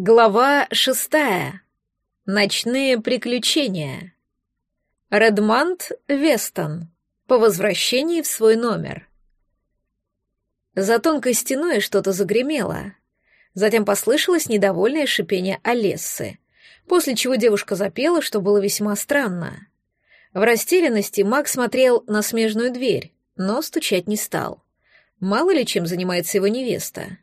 Глава шестая. Ночные приключения. Редмонд Вестон. По возвращении в свой номер. За тонкой стеной что-то загремело. Затем послышалось недовольное шипение Олессы, после чего девушка запела, что было весьма странно. В растерянности Маг смотрел на смежную дверь, но стучать не стал. Мало ли чем занимается его невеста.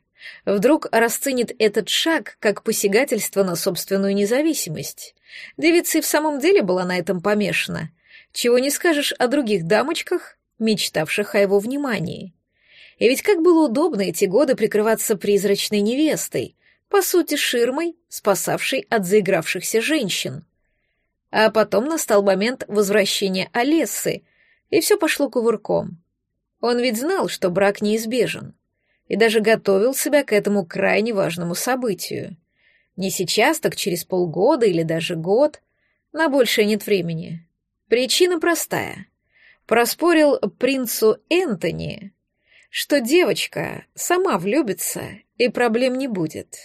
Вдруг расценит этот шаг как посягательство на собственную независимость. Девица и в самом деле была на этом помешана. Чего не скажешь о других дамочках, мечтавших о его внимании. И ведь как было удобно эти годы прикрываться призрачной невестой, по сути, ширмой, спасавшей от заигравшихся женщин. А потом настал момент возвращения Олессы, и все пошло кувырком. Он ведь знал, что брак неизбежен и даже готовил себя к этому крайне важному событию. Не сейчас, так через полгода или даже год. На большее нет времени. Причина простая. Проспорил принцу Энтони, что девочка сама влюбится и проблем не будет.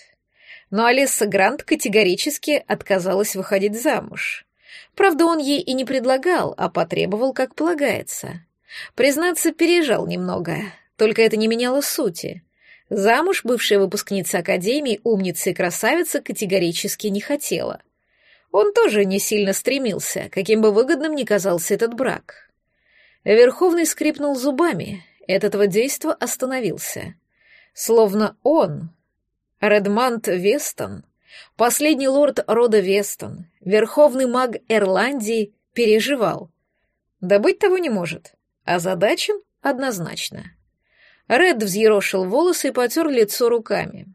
Но Алиса Грант категорически отказалась выходить замуж. Правда, он ей и не предлагал, а потребовал, как полагается. Признаться, пережал немного, только это не меняло сути. Замуж бывшая выпускница Академии, умница и красавица категорически не хотела. Он тоже не сильно стремился, каким бы выгодным ни казался этот брак. Верховный скрипнул зубами, и от этого действа остановился. Словно он, Редмант Вестон, последний лорд рода Вестон, верховный маг Ирландии, переживал. Да быть того не может, а задачен однозначно. Ред взъерошил волосы и потер лицо руками.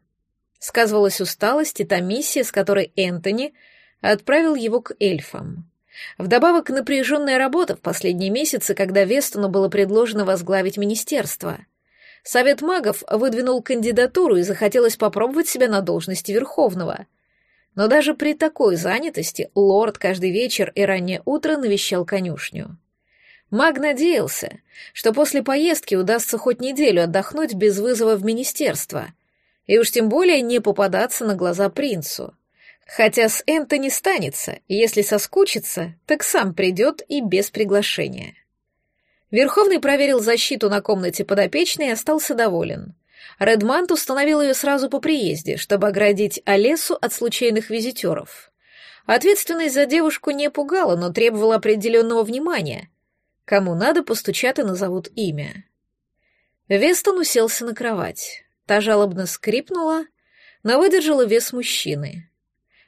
Сказывалась усталость и та миссия, с которой Энтони отправил его к эльфам. Вдобавок напряженная работа в последние месяцы, когда Вестону было предложено возглавить министерство. Совет магов выдвинул кандидатуру и захотелось попробовать себя на должности Верховного. Но даже при такой занятости лорд каждый вечер и раннее утро навещал конюшню. Маг надеялся, что после поездки удастся хоть неделю отдохнуть без вызова в министерство, и уж тем более не попадаться на глаза принцу. Хотя с Энтони станется, если соскучится, так сам придет и без приглашения. Верховный проверил защиту на комнате подопечной и остался доволен. Редмант установил ее сразу по приезде, чтобы оградить Олесу от случайных визитеров. Ответственность за девушку не пугала, но требовала определенного внимания, Кому надо, постучат и назовут имя. Вестон уселся на кровать. Та жалобно скрипнула, но выдержала вес мужчины.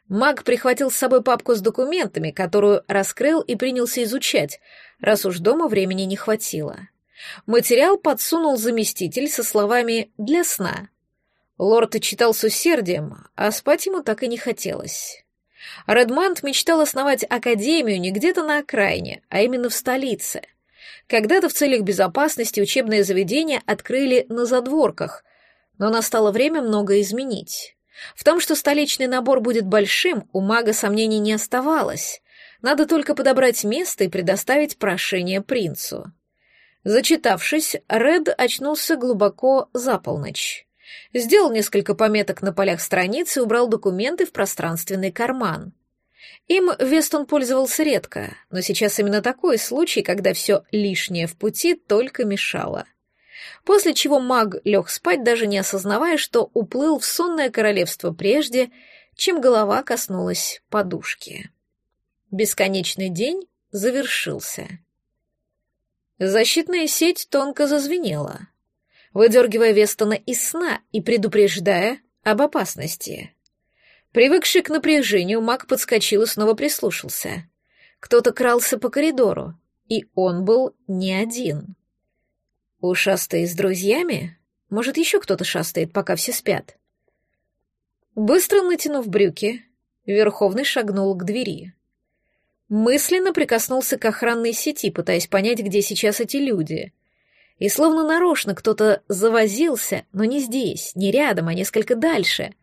Маг прихватил с собой папку с документами, которую раскрыл и принялся изучать, раз уж дома времени не хватило. Материал подсунул заместитель со словами «для сна». Лорд читал с усердием, а спать ему так и не хотелось. Редмонд мечтал основать академию не где-то на окраине, а именно в столице. Когда-то в целях безопасности учебное заведение открыли на задворках, но настало время многое изменить. В том, что столичный набор будет большим, у мага сомнений не оставалось. Надо только подобрать место и предоставить прошение принцу. Зачитавшись, Ред очнулся глубоко за полночь. Сделал несколько пометок на полях страницы и убрал документы в пространственный карман. Им Вестон пользовался редко, но сейчас именно такой случай, когда все лишнее в пути только мешало. После чего маг лег спать, даже не осознавая, что уплыл в сонное королевство прежде, чем голова коснулась подушки. Бесконечный день завершился. Защитная сеть тонко зазвенела выдергивая Вестона из сна и предупреждая об опасности. Привыкший к напряжению, маг подскочил и снова прислушался. Кто-то крался по коридору, и он был не один. Ушастый с друзьями? Может, еще кто-то шастает, пока все спят? Быстро натянув брюки, Верховный шагнул к двери. Мысленно прикоснулся к охранной сети, пытаясь понять, где сейчас эти люди — и словно нарочно кто-то завозился, но не здесь, не рядом, а несколько дальше.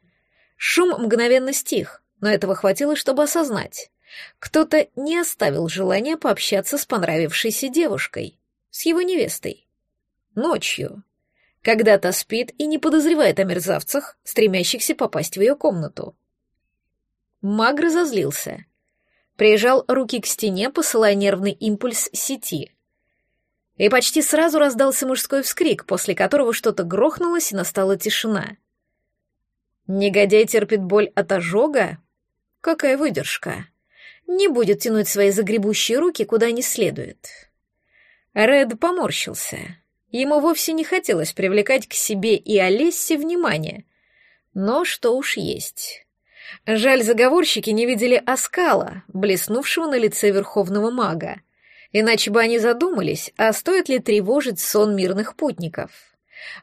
Шум мгновенно стих, но этого хватило, чтобы осознать. Кто-то не оставил желания пообщаться с понравившейся девушкой, с его невестой. Ночью. Когда та спит и не подозревает о мерзавцах, стремящихся попасть в ее комнату. Маг разозлился. Прижал руки к стене, посылая нервный импульс сети. И почти сразу раздался мужской вскрик, после которого что-то грохнулось и настала тишина. Негодяй терпит боль от ожога? Какая выдержка. Не будет тянуть свои загребущие руки куда не следует. Ред поморщился. Ему вовсе не хотелось привлекать к себе и Олессе внимание. Но что уж есть. Жаль, заговорщики не видели оскала, блеснувшего на лице верховного мага. Иначе бы они задумались, а стоит ли тревожить сон мирных путников.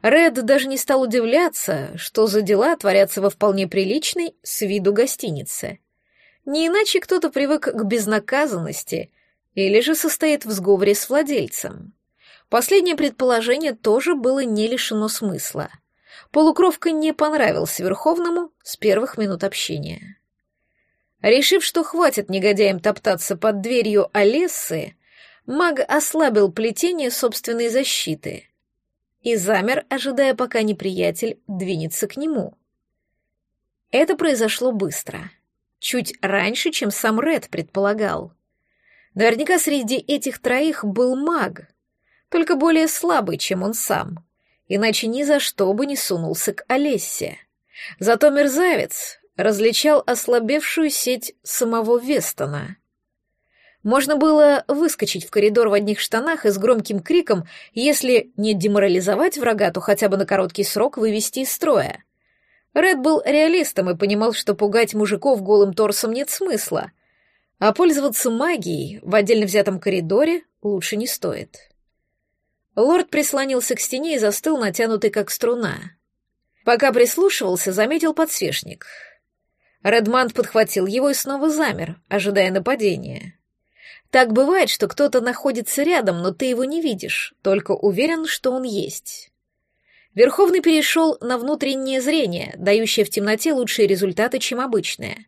Ред даже не стал удивляться, что за дела творятся во вполне приличной с виду гостинице. Не иначе кто-то привык к безнаказанности или же состоит в сговоре с владельцем. Последнее предположение тоже было не лишено смысла. Полукровка не понравился Верховному с первых минут общения. Решив, что хватит негодяям топтаться под дверью Олессы, маг ослабил плетение собственной защиты и замер, ожидая, пока неприятель двинется к нему. Это произошло быстро, чуть раньше, чем сам Ред предполагал. Наверняка среди этих троих был маг, только более слабый, чем он сам, иначе ни за что бы не сунулся к Олессе. Зато мерзавец различал ослабевшую сеть самого Вестона. Можно было выскочить в коридор в одних штанах и с громким криком, если не деморализовать врага, то хотя бы на короткий срок вывести из строя. Ред был реалистом и понимал, что пугать мужиков голым торсом нет смысла, а пользоваться магией в отдельно взятом коридоре лучше не стоит. Лорд прислонился к стене и застыл, натянутый как струна. Пока прислушивался, заметил подсвечник. Редманд подхватил его и снова замер, ожидая нападения. Так бывает, что кто-то находится рядом, но ты его не видишь, только уверен, что он есть. Верховный перешел на внутреннее зрение, дающее в темноте лучшие результаты, чем обычное.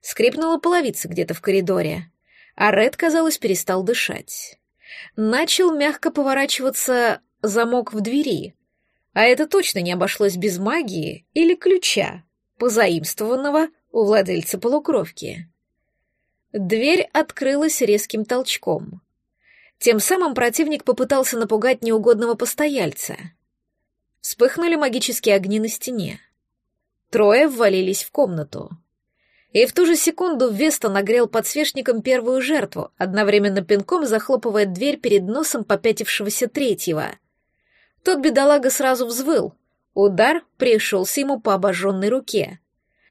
Скрипнула половица где-то в коридоре, а Ред, казалось, перестал дышать. Начал мягко поворачиваться замок в двери, а это точно не обошлось без магии или ключа, позаимствованного у владельца полукровки. Дверь открылась резким толчком. Тем самым противник попытался напугать неугодного постояльца. Вспыхнули магические огни на стене. Трое ввалились в комнату. И в ту же секунду Веста нагрел подсвечником первую жертву, одновременно пинком захлопывая дверь перед носом попятившегося третьего. Тот бедолага сразу взвыл. Удар пришелся ему по обожженной руке.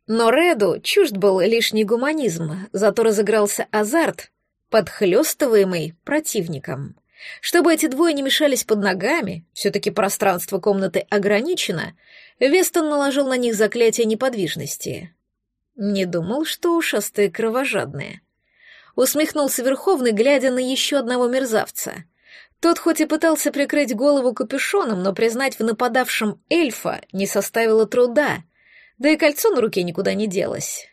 Но Реду чужд был лишний гуманизм, зато разыгрался азарт, подхлёстываемый противником. Чтобы эти двое не мешались под ногами, все-таки пространство комнаты ограничено, Вестон наложил на них заклятие неподвижности. Не думал, что ушастые кровожадные. Усмехнулся Верховный, глядя на еще одного мерзавца. Тот хоть и пытался прикрыть голову капюшоном, но признать в нападавшем эльфа не составило труда — да и кольцо на руке никуда не делось.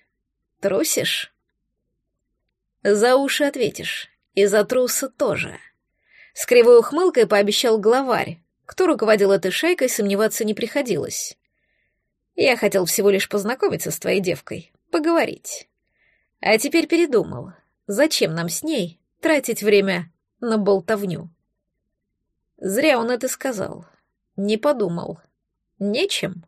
Трусишь? За уши ответишь. И за труса тоже. С кривой ухмылкой пообещал главарь. Кто руководил этой шайкой, сомневаться не приходилось. Я хотел всего лишь познакомиться с твоей девкой, поговорить. А теперь передумал. Зачем нам с ней тратить время на болтовню? Зря он это сказал. Не подумал. Нечем.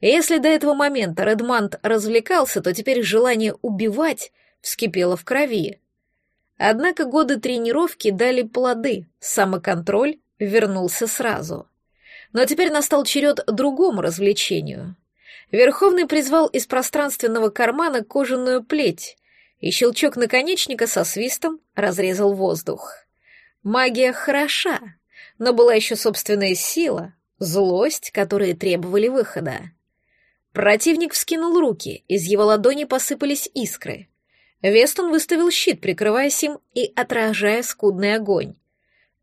Если до этого момента Редмант развлекался, то теперь желание убивать вскипело в крови. Однако годы тренировки дали плоды, самоконтроль вернулся сразу. Но теперь настал черед другому развлечению. Верховный призвал из пространственного кармана кожаную плеть, и щелчок наконечника со свистом разрезал воздух. Магия хороша, но была еще собственная сила, злость, которые требовали выхода. Противник вскинул руки, из его ладони посыпались искры. Вестон выставил щит, прикрываясь им и отражая скудный огонь.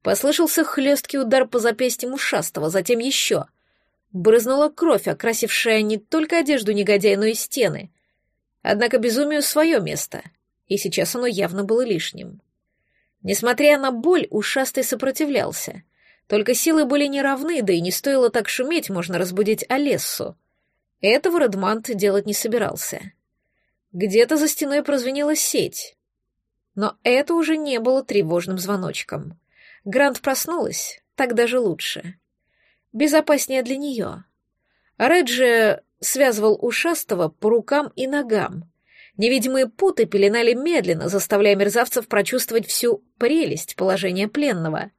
Послышался хлесткий удар по запястьям ушастого, затем еще. Брызнула кровь, окрасившая не только одежду негодяя, но и стены. Однако безумию свое место, и сейчас оно явно было лишним. Несмотря на боль, ушастый сопротивлялся. Только силы были неравны, да и не стоило так шуметь, можно разбудить Олессу. Этого Редмант делать не собирался. Где-то за стеной прозвенела сеть. Но это уже не было тревожным звоночком. Грант проснулась, так даже лучше. Безопаснее для нее. Реджи связывал ушастого по рукам и ногам. Невидимые путы пеленали медленно, заставляя мерзавцев прочувствовать всю прелесть положения пленного.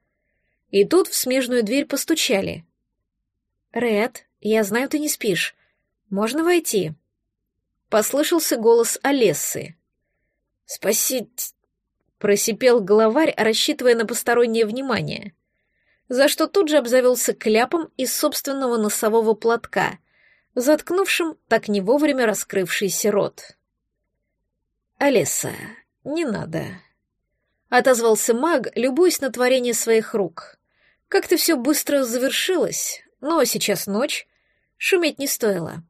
И тут в смежную дверь постучали. «Ред, я знаю, ты не спишь. Можно войти?» Послышался голос Олессы. «Спасить...» — просипел главарь, рассчитывая на постороннее внимание, за что тут же обзавелся кляпом из собственного носового платка, заткнувшим так не вовремя раскрывшийся рот. «Олеса, не надо», — отозвался маг, любуясь на творение своих рук. «Как-то все быстро завершилось, но сейчас ночь, шуметь не стоило».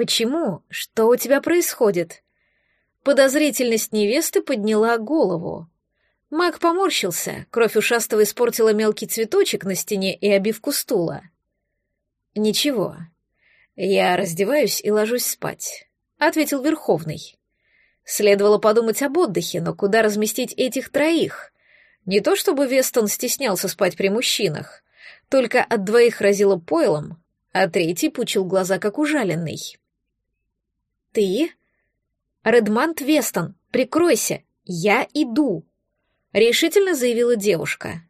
«Почему? Что у тебя происходит?» Подозрительность невесты подняла голову. Маг поморщился, кровь ушастого испортила мелкий цветочек на стене и обивку стула. «Ничего, я раздеваюсь и ложусь спать», — ответил Верховный. Следовало подумать об отдыхе, но куда разместить этих троих? Не то чтобы Вестон стеснялся спать при мужчинах, только от двоих разило пойлом, а третий пучил глаза, как ужаленный. «Ты?» «Редмант Вестон, прикройся, я иду», — решительно заявила девушка.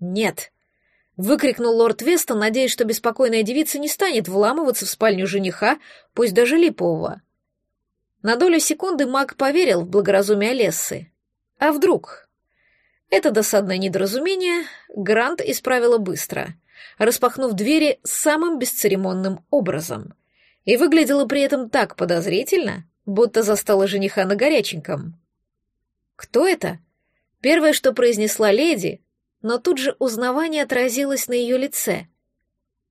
«Нет», — выкрикнул лорд Вестон, надеясь, что беспокойная девица не станет вламываться в спальню жениха, пусть даже липового. На долю секунды маг поверил в благоразумие Лессы. А вдруг? Это досадное недоразумение Грант исправила быстро, распахнув двери самым бесцеремонным образом — и выглядела при этом так подозрительно, будто застала жениха на горяченьком. «Кто это?» Первое, что произнесла леди, но тут же узнавание отразилось на ее лице.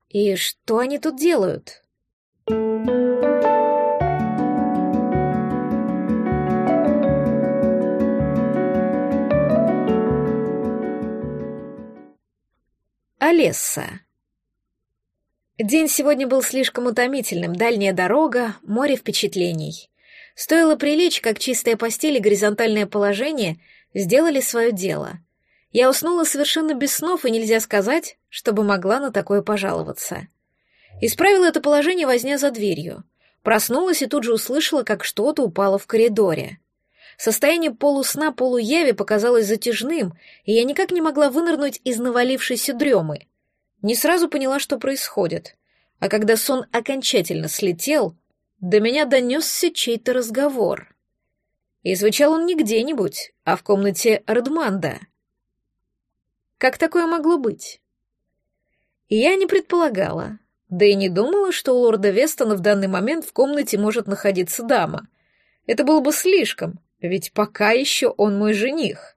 «И что они тут делают?» Олесса День сегодня был слишком утомительным, дальняя дорога, море впечатлений. Стоило прилечь, как чистая постель и горизонтальное положение сделали свое дело. Я уснула совершенно без снов, и нельзя сказать, чтобы могла на такое пожаловаться. Исправила это положение возня за дверью. Проснулась и тут же услышала, как что-то упало в коридоре. Состояние полусна-полуяви показалось затяжным, и я никак не могла вынырнуть из навалившейся дремы — не сразу поняла, что происходит, а когда сон окончательно слетел, до меня донесся чей-то разговор. И звучал он не где-нибудь, а в комнате Радманда. Как такое могло быть? я не предполагала, да и не думала, что у лорда Вестона в данный момент в комнате может находиться дама. Это было бы слишком, ведь пока еще он мой жених.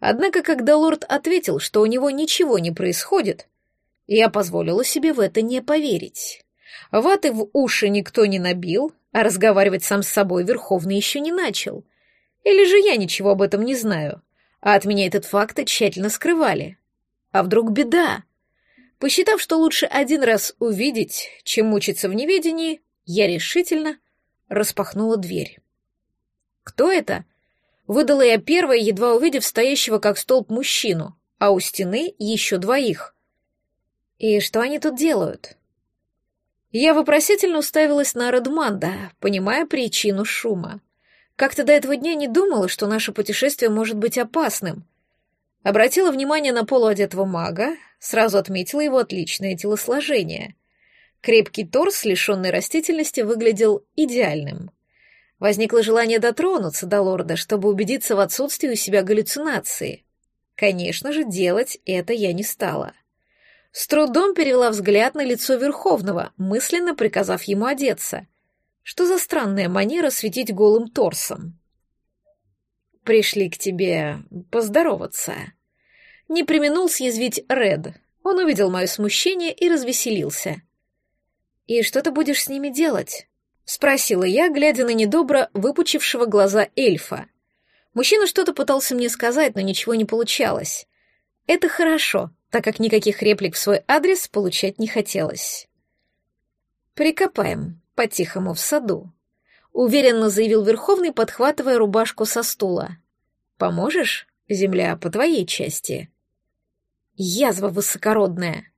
Однако, когда лорд ответил, что у него ничего не происходит, я позволила себе в это не поверить. Ваты в уши никто не набил, а разговаривать сам с собой Верховный еще не начал. Или же я ничего об этом не знаю, а от меня этот факт тщательно скрывали. А вдруг беда? Посчитав, что лучше один раз увидеть, чем мучиться в неведении, я решительно распахнула дверь. «Кто это?» Выдала я первая, едва увидев стоящего как столб мужчину, а у стены еще двоих. И что они тут делают? Я вопросительно уставилась на Радманда, понимая причину шума. Как-то до этого дня не думала, что наше путешествие может быть опасным. Обратила внимание на полуодетого мага, сразу отметила его отличное телосложение. Крепкий торс, лишенный растительности, выглядел идеальным. Возникло желание дотронуться до лорда, чтобы убедиться в отсутствии у себя галлюцинации. Конечно же, делать это я не стала. — с трудом перевела взгляд на лицо Верховного, мысленно приказав ему одеться. Что за странная манера светить голым торсом? «Пришли к тебе поздороваться». Не применул съязвить Ред. Он увидел мое смущение и развеселился. «И что ты будешь с ними делать?» — спросила я, глядя на недобро выпучившего глаза эльфа. Мужчина что-то пытался мне сказать, но ничего не получалось. Это хорошо так как никаких реплик в свой адрес получать не хотелось. «Прикопаем по-тихому в саду», — уверенно заявил Верховный, подхватывая рубашку со стула. «Поможешь, земля, по твоей части?» «Язва высокородная!»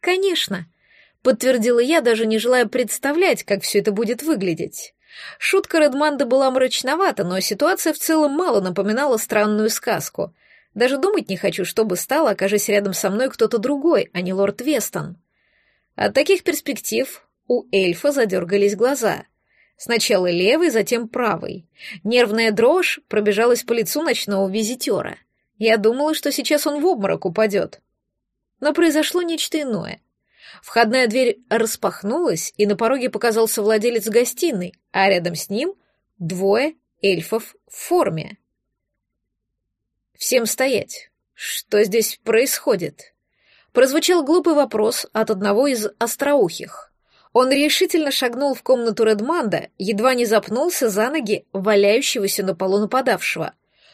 «Конечно!» — подтвердила я, даже не желая представлять, как все это будет выглядеть. Шутка Редманда была мрачновата, но ситуация в целом мало напоминала странную сказку. Даже думать не хочу, что бы стало, окажись рядом со мной кто-то другой, а не лорд Вестон. От таких перспектив у эльфа задергались глаза. Сначала левый, затем правый. Нервная дрожь пробежалась по лицу ночного визитера. Я думала, что сейчас он в обморок упадет. Но произошло нечто иное. Входная дверь распахнулась, и на пороге показался владелец гостиной, а рядом с ним двое эльфов в форме. «Всем стоять! Что здесь происходит?» Прозвучал глупый вопрос от одного из остроухих. Он решительно шагнул в комнату Редманда, едва не запнулся за ноги валяющегося на полу нападавшего,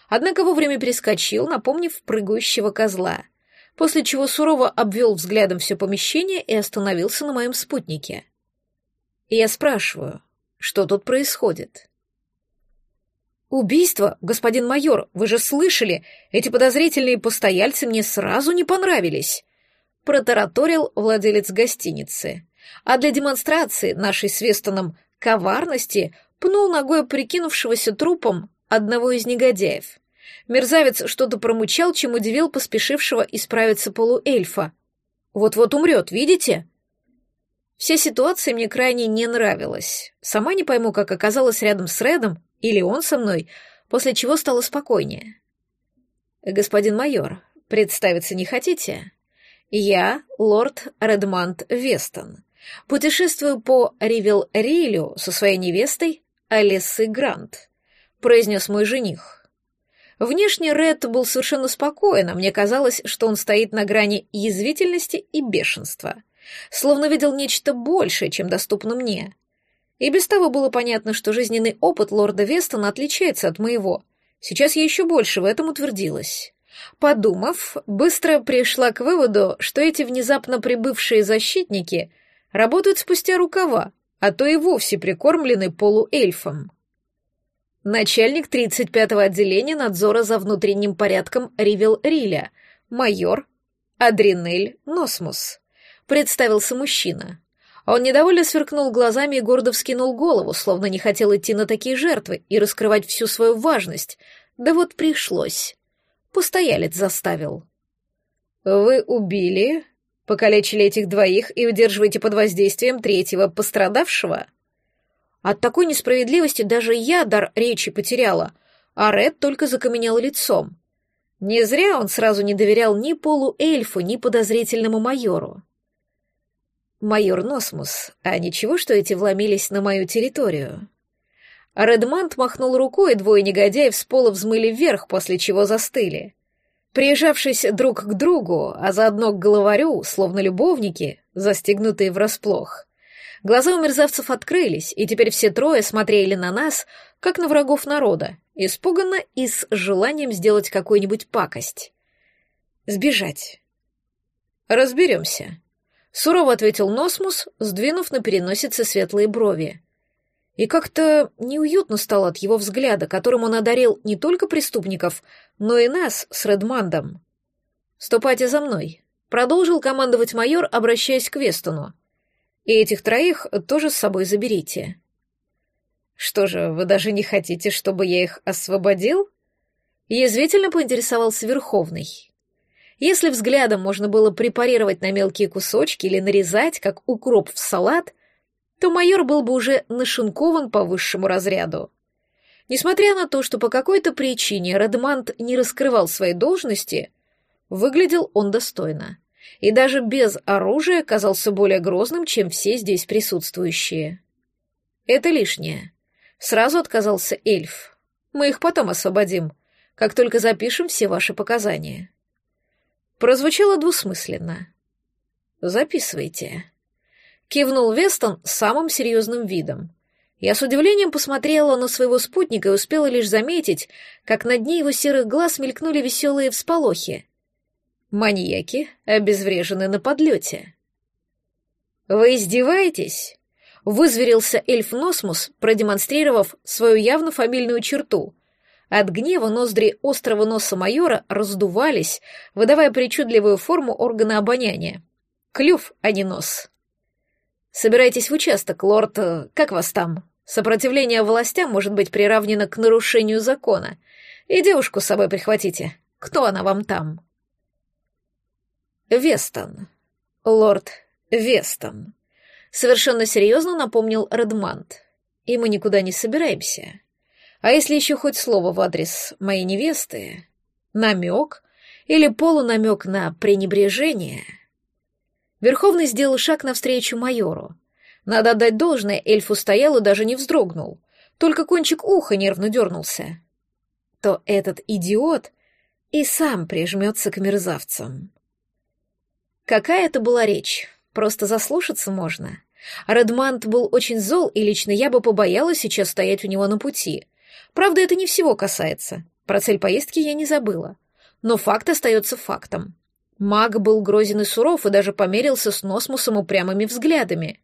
однако вовремя перескочил, напомнив прыгающего козла — после чего сурово обвел взглядом все помещение и остановился на моем спутнике. И я спрашиваю, что тут происходит? «Убийство, господин майор, вы же слышали, эти подозрительные постояльцы мне сразу не понравились», — протараторил владелец гостиницы. А для демонстрации нашей с коварности пнул ногой прикинувшегося трупом одного из негодяев. Мерзавец что-то промычал, чем удивил поспешившего исправиться полуэльфа. Вот-вот умрет, видите? Вся ситуация мне крайне не нравилась. Сама не пойму, как оказалась рядом с Редом, или он со мной, после чего стало спокойнее. «Господин майор, представиться не хотите?» «Я лорд Редмант Вестон. Путешествую по Ривел-Рилю со своей невестой Алиссой Грант», — произнес мой жених. Внешне Ред был совершенно спокоен, а мне казалось, что он стоит на грани язвительности и бешенства, словно видел нечто большее, чем доступно мне. И без того было понятно, что жизненный опыт лорда Вестона отличается от моего. Сейчас я еще больше в этом утвердилась. Подумав, быстро пришла к выводу, что эти внезапно прибывшие защитники работают спустя рукава, а то и вовсе прикормлены полуэльфом начальник 35-го отделения надзора за внутренним порядком Ривел Риля, майор Адринель Носмус. Представился мужчина. Он недовольно сверкнул глазами и гордо вскинул голову, словно не хотел идти на такие жертвы и раскрывать всю свою важность. Да вот пришлось. Постоялец заставил. «Вы убили, покалечили этих двоих и удерживаете под воздействием третьего пострадавшего?» От такой несправедливости даже я дар речи потеряла, а Ред только закаменел лицом. Не зря он сразу не доверял ни полуэльфу, ни подозрительному майору. Майор Носмус, а ничего, что эти вломились на мою территорию? Редмант махнул рукой, и двое негодяев с пола взмыли вверх, после чего застыли. Прижавшись друг к другу, а заодно к головарю, словно любовники, застегнутые врасплох — Глаза у мерзавцев открылись, и теперь все трое смотрели на нас, как на врагов народа, испуганно и с желанием сделать какую-нибудь пакость. Сбежать. Разберемся. Сурово ответил Носмус, сдвинув на переносице светлые брови. И как-то неуютно стало от его взгляда, которым он одарил не только преступников, но и нас с Редмандом. «Ступайте за мной», — продолжил командовать майор, обращаясь к Вестону. И этих троих тоже с собой заберите. Что же, вы даже не хотите, чтобы я их освободил? Язвительно поинтересовался Верховный. Если взглядом можно было препарировать на мелкие кусочки или нарезать, как укроп в салат, то майор был бы уже нашинкован по высшему разряду. Несмотря на то, что по какой-то причине Радмант не раскрывал своей должности, выглядел он достойно и даже без оружия казался более грозным, чем все здесь присутствующие. Это лишнее. Сразу отказался эльф. Мы их потом освободим, как только запишем все ваши показания. Прозвучало двусмысленно. Записывайте. Кивнул Вестон самым серьезным видом. Я с удивлением посмотрела на своего спутника и успела лишь заметить, как на дне его серых глаз мелькнули веселые всполохи. Маньяки обезврежены на подлете. «Вы издеваетесь?» Вызверился эльф Носмус, продемонстрировав свою явно фамильную черту. От гнева ноздри острого носа майора раздувались, выдавая причудливую форму органа обоняния. Клюв, а не нос. «Собирайтесь в участок, лорд... Э, как вас там? Сопротивление властям может быть приравнено к нарушению закона. И девушку с собой прихватите. Кто она вам там?» «Вестон. Лорд Вестон», — совершенно серьезно напомнил Редмант. «И мы никуда не собираемся. А если еще хоть слово в адрес моей невесты, намек или полунамек на пренебрежение...» Верховный сделал шаг навстречу майору. Надо отдать должное, эльф устоял и даже не вздрогнул. Только кончик уха нервно дернулся. То этот идиот и сам прижмется к мерзавцам. Какая это была речь? Просто заслушаться можно. Редмант был очень зол, и лично я бы побоялась сейчас стоять у него на пути. Правда, это не всего касается. Про цель поездки я не забыла. Но факт остается фактом. Маг был грозен и суров и даже померился с Носмусом упрямыми взглядами.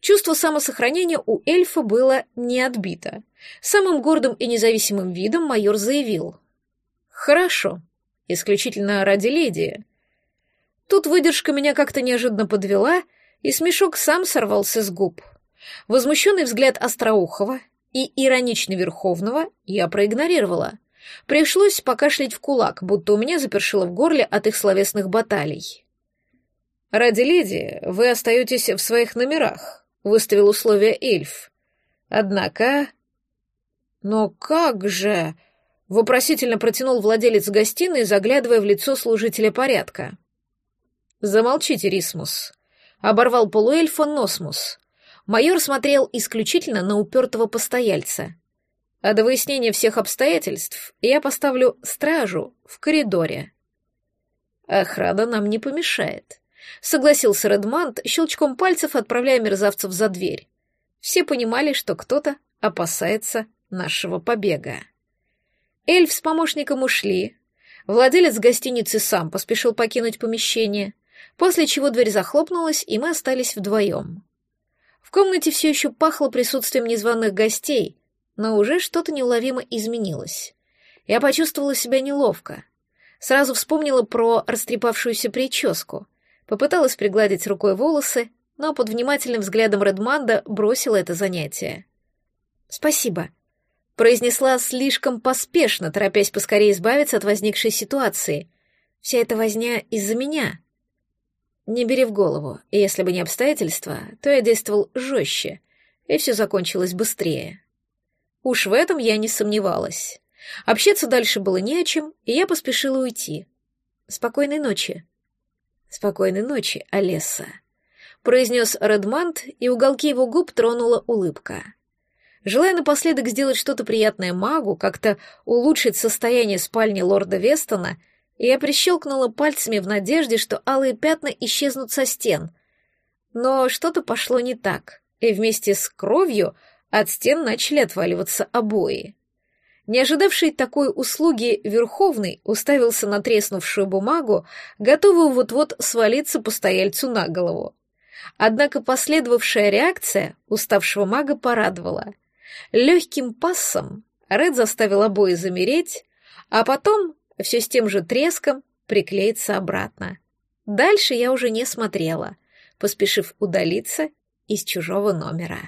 Чувство самосохранения у эльфа было не отбито. Самым гордым и независимым видом майор заявил. «Хорошо. Исключительно ради леди. Тут выдержка меня как-то неожиданно подвела, и смешок сам сорвался с губ. Возмущенный взгляд Остроухова и ироничный Верховного я проигнорировала. Пришлось покашлять в кулак, будто у меня запершило в горле от их словесных баталий. «Ради леди вы остаетесь в своих номерах», — выставил условие эльф. «Однако...» «Но как же...» — вопросительно протянул владелец гостиной, заглядывая в лицо служителя порядка. «Замолчите, Рисмус», — оборвал полуэльфа Носмус. Майор смотрел исключительно на упертого постояльца. «А до выяснения всех обстоятельств я поставлю стражу в коридоре». «Охрана нам не помешает», — согласился Редмант, щелчком пальцев отправляя мерзавцев за дверь. Все понимали, что кто-то опасается нашего побега. Эльф с помощником ушли. Владелец гостиницы сам поспешил покинуть помещение — после чего дверь захлопнулась, и мы остались вдвоем. В комнате все еще пахло присутствием незваных гостей, но уже что-то неуловимо изменилось. Я почувствовала себя неловко. Сразу вспомнила про растрепавшуюся прическу, попыталась пригладить рукой волосы, но под внимательным взглядом Редманда бросила это занятие. «Спасибо», — произнесла слишком поспешно, торопясь поскорее избавиться от возникшей ситуации. «Вся эта возня из-за меня». Не бери в голову, если бы не обстоятельства, то я действовал жестче, и все закончилось быстрее. Уж в этом я не сомневалась. Общаться дальше было не о чем, и я поспешила уйти. Спокойной ночи. Спокойной ночи, Олеса, произнес Редмант, и уголки его губ тронула улыбка. Желая напоследок сделать что-то приятное магу, как-то улучшить состояние спальни лорда Вестона, я прищелкнула пальцами в надежде, что алые пятна исчезнут со стен. Но что-то пошло не так, и вместе с кровью от стен начали отваливаться обои. Не ожидавший такой услуги Верховный уставился на треснувшую бумагу, готовую вот-вот свалиться постояльцу на голову. Однако последовавшая реакция уставшего мага порадовала. Легким пассом Ред заставил обои замереть, а потом все с тем же треском приклеится обратно. Дальше я уже не смотрела, поспешив удалиться из чужого номера.